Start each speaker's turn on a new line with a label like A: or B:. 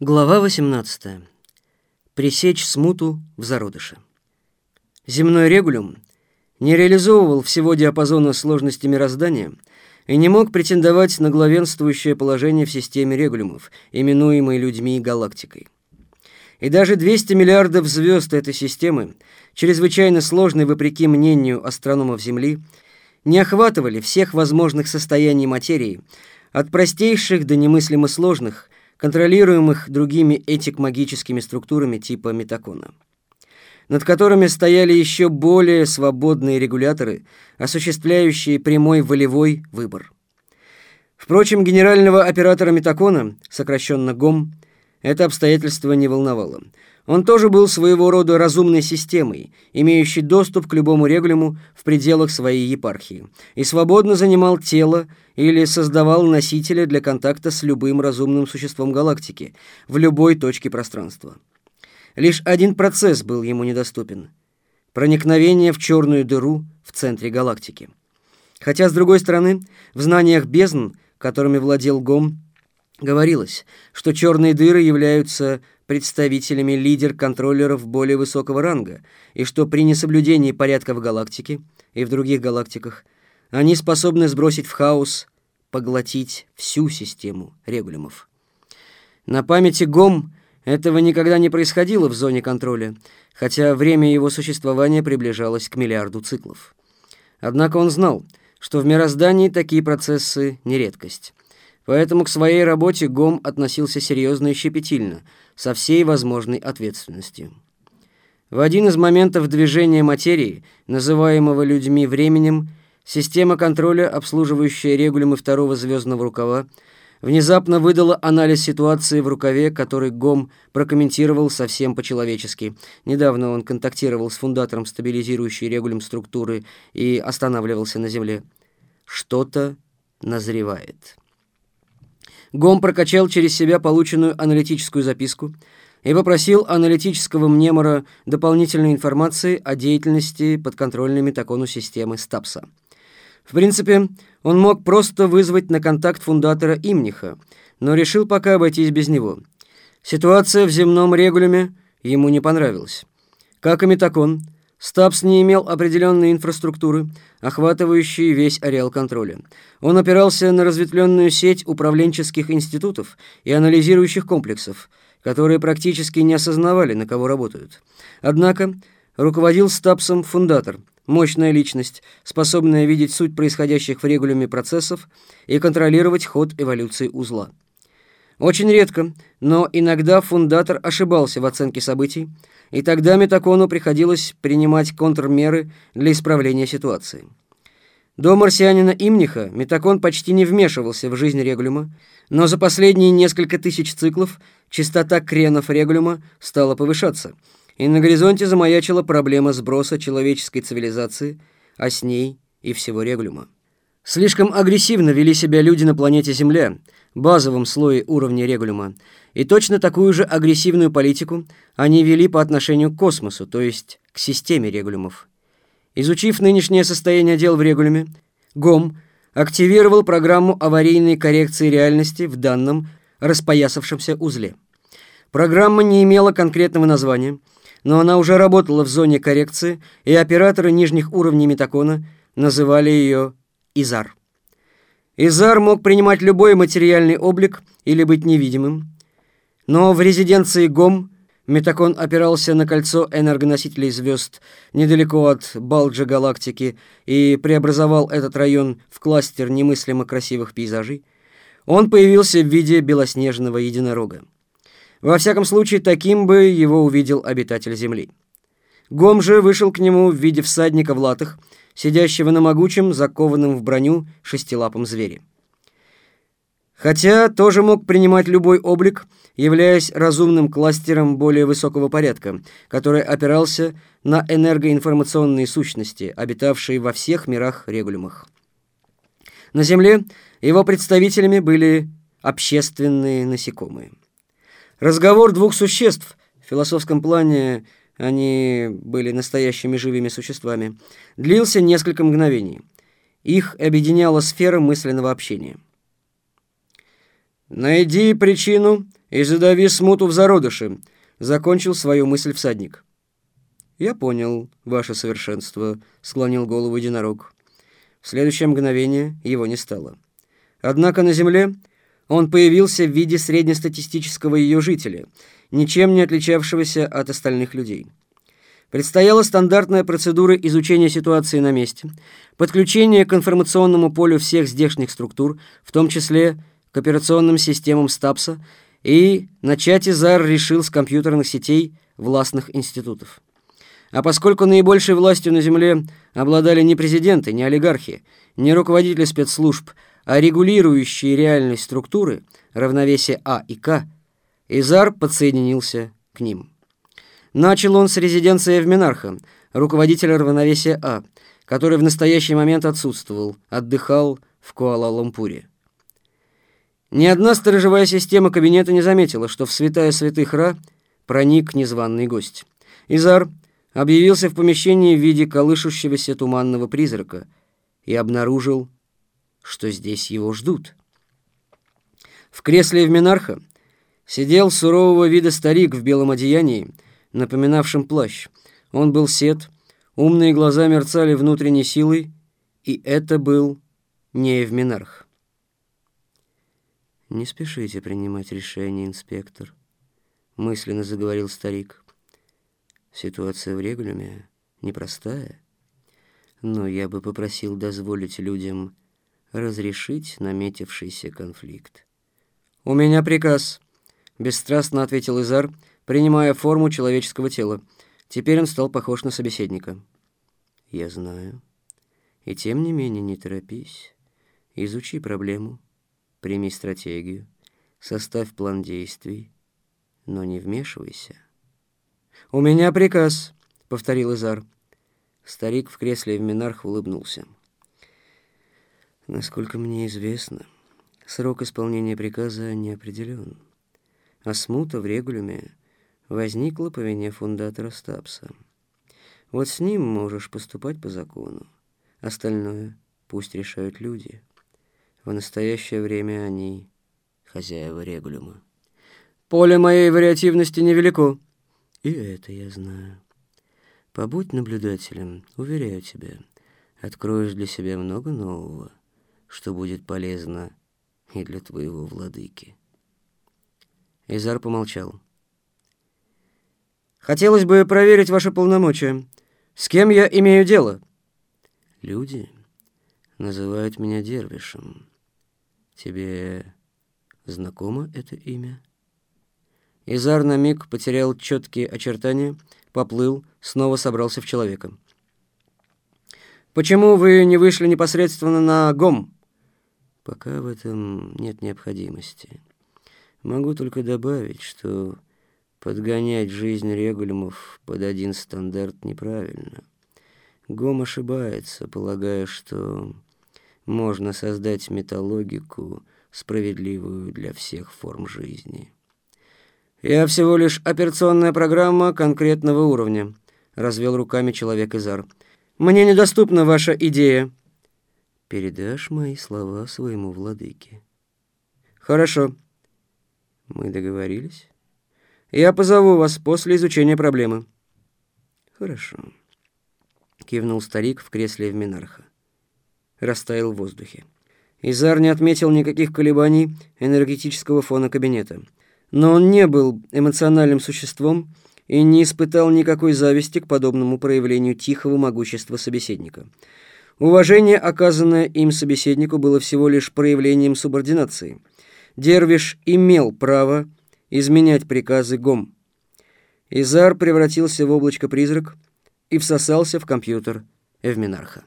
A: Глава 18. Пресечь смуту в зародыше. Земной регулюм не реализовывал всего диапазона сложности мироздания и не мог претендовать на главенствующее положение в системе регулюмов, именуемой людьми галактикой. И даже 200 миллиардов звезд этой системы, чрезвычайно сложной вопреки мнению астрономов Земли, не охватывали всех возможных состояний материи, от простейших до немыслимо сложных – контролируемых другими этик-магическими структурами типа метакона, над которыми стояли еще более свободные регуляторы, осуществляющие прямой волевой выбор. Впрочем, генерального оператора метакона, сокращенно ГОМ, это обстоятельство не волновало – он тоже был своего рода разумной системой, имеющей доступ к любому регулюму в пределах своей епархии, и свободно занимал тело или создавал носителя для контакта с любым разумным существом галактики в любой точке пространства. Лишь один процесс был ему недоступен – проникновение в черную дыру в центре галактики. Хотя, с другой стороны, в знаниях бездн, которыми владел Гом, говорилось, что черные дыры являются представителями лидер-контроллеров более высокого ранга, и что при несоблюдении порядка в галактике и в других галактиках они способны сбросить в хаос, поглотить всю систему регулюмов. На памяти ГОМ этого никогда не происходило в зоне контроля, хотя время его существования приближалось к миллиарду циклов. Однако он знал, что в мироздании такие процессы не редкость. Поэтому к своей работе ГОМ относился серьезно и щепетильно, со всей возможной ответственностью. В один из моментов движения материи, называемого людьми временем, система контроля, обслуживающая регулюмы второго звездного рукава, внезапно выдала анализ ситуации в рукаве, который ГОМ прокомментировал совсем по-человечески. Недавно он контактировал с фундатором стабилизирующей регулем структуры и останавливался на Земле. Что-то назревает. Гом прокачал через себя полученную аналитическую записку и попросил аналитического мнемора дополнительной информации о деятельности подконтрольной метакону системы Стапса. В принципе, он мог просто вызвать на контакт фундатора Имниха, но решил пока обойтись без него. Ситуация в земном регулюме ему не понравилась. Как и метакон, Стабс не имел определенной инфраструктуры, охватывающей весь ареал контроля. Он опирался на разветвленную сеть управленческих институтов и анализирующих комплексов, которые практически не осознавали, на кого работают. Однако руководил Стабсом фундатор, мощная личность, способная видеть суть происходящих в регулюме процессов и контролировать ход эволюции узла. Очень редко, но иногда фундатор ошибался в оценке событий, и тогда Метакону приходилось принимать контрмеры для исправления ситуации. До марсианина Имниха Метакон почти не вмешивался в жизнь регулюма, но за последние несколько тысяч циклов частота кренов регулюма стала повышаться, и на горизонте замаячила проблема сброса человеческой цивилизации, а с ней и всего регулюма. Слишком агрессивно вели себя люди на планете Земля, базовом слое уровня регулюма, и точно такую же агрессивную политику они вели по отношению к космосу, то есть к системе регулюмов. Изучив нынешнее состояние дел в регулюме, ГОМ активировал программу аварийной коррекции реальности в данном распоясавшемся узле. Программа не имела конкретного названия, но она уже работала в зоне коррекции, и операторы нижних уровней метакона называли ее «Изар». Изар мог принимать любой материальный облик или быть невидимым, но в резиденции ГОМ Метакон опирался на кольцо энергоносителей звезд недалеко от Балджа галактики и преобразовал этот район в кластер немыслимо красивых пейзажей. Он появился в виде белоснежного единорога. Во всяком случае, таким бы его увидел обитатель Земли. Гом же вышел к нему в виде всадника в латах, сидящего на могучем, закованном в броню шестилапом звере. Хотя тоже мог принимать любой облик, являясь разумным кластером более высокого порядка, который опирался на энергоинформационные сущности, обитавшие во всех мирах-регулюмах. На Земле его представителями были общественные насекомые. Разговор двух существ, в философском плане они были настоящими живыми существами, длился несколько мгновений. Их объединяла сфера мысленного общения. «Найди причину и задави смуту в зародыше», — закончил свою мысль всадник. «Я понял, ваше совершенство», — склонил голову единорог. В следующее мгновение его не стало. Однако на земле он появился в виде среднестатистического ее жителя, ничем не отличавшегося от остальных людей. Предстояла стандартная процедура изучения ситуации на месте, подключение к информационному полю всех здешних структур, в том числе к операционным системам Стапса, и начать Изар решил с компьютерных сетей властных институтов. А поскольку наибольшей властью на Земле обладали не президенты, не олигархи, не руководители спецслужб, а регулирующие реальность структуры, равновесие А и К, Изар подсоединился к ним. Начал он с резиденции Эвминарха, руководителя равновесия А, который в настоящий момент отсутствовал, отдыхал в Куала-Лумпуре. Ни одна сторожевая система кабинета не заметила, что в святая святых Ра проник незваный гость. Изар объявился в помещении в виде колышущегося туманного призрака и обнаружил, что здесь его ждут. В кресле Эвминарха сидел сурового вида старик в белом одеянии, напоминавшем плащ. Он был сед, умные глаза мерцали внутренней силой, и это был не Евминарх. «Не спешите принимать решение, инспектор», — мысленно заговорил старик. «Ситуация в Регулюме непростая, но я бы попросил дозволить людям разрешить наметившийся конфликт». «У меня приказ», — бесстрастно ответил Изар, — принимая форму человеческого тела. Теперь он стал похож на собеседника. «Я знаю. И тем не менее не торопись. Изучи проблему, прими стратегию, составь план действий, но не вмешивайся». «У меня приказ», — повторил Изар. Старик в кресле в Минарх улыбнулся. «Насколько мне известно, срок исполнения приказа не определен, а смута в регулюме возникла по вине фундатора Стапса. Вот с ним можешь поступать по закону. Остальное пусть решают люди. В настоящее время они хозяева регулюма. Поле моей вариативности невелико. И это я знаю. Побудь наблюдателем, уверяю тебя. Откроешь для себя много нового, что будет полезно и для твоего владыки. Изар помолчал. Хотелось бы проверить ваши полномочия. С кем я имею дело? Люди называют меня Дервишем. Тебе знакомо это имя? Изар на миг потерял четкие очертания, поплыл, снова собрался в человека. «Почему вы не вышли непосредственно на ГОМ?» «Пока в этом нет необходимости. Могу только добавить, что Подгонять жизнь регулюмов под один стандарт неправильно. Гом ошибается, полагая, что можно создать металлогику, справедливую для всех форм жизни. «Я всего лишь операционная программа конкретного уровня», — развел руками человек Изар. «Мне недоступна ваша идея». «Передашь мои слова своему владыке». «Хорошо». «Мы договорились?» Я позову вас после изучения проблемы». «Хорошо», — кивнул старик в кресле в Минарха. Растаял в воздухе. Изар не отметил никаких колебаний энергетического фона кабинета. Но он не был эмоциональным существом и не испытал никакой зависти к подобному проявлению тихого могущества собеседника. Уважение, оказанное им собеседнику, было всего лишь проявлением субординации. Дервиш имел право изменять приказы ГОМ. Изар превратился в облачко-призрак и всосался в компьютер Эвминарха.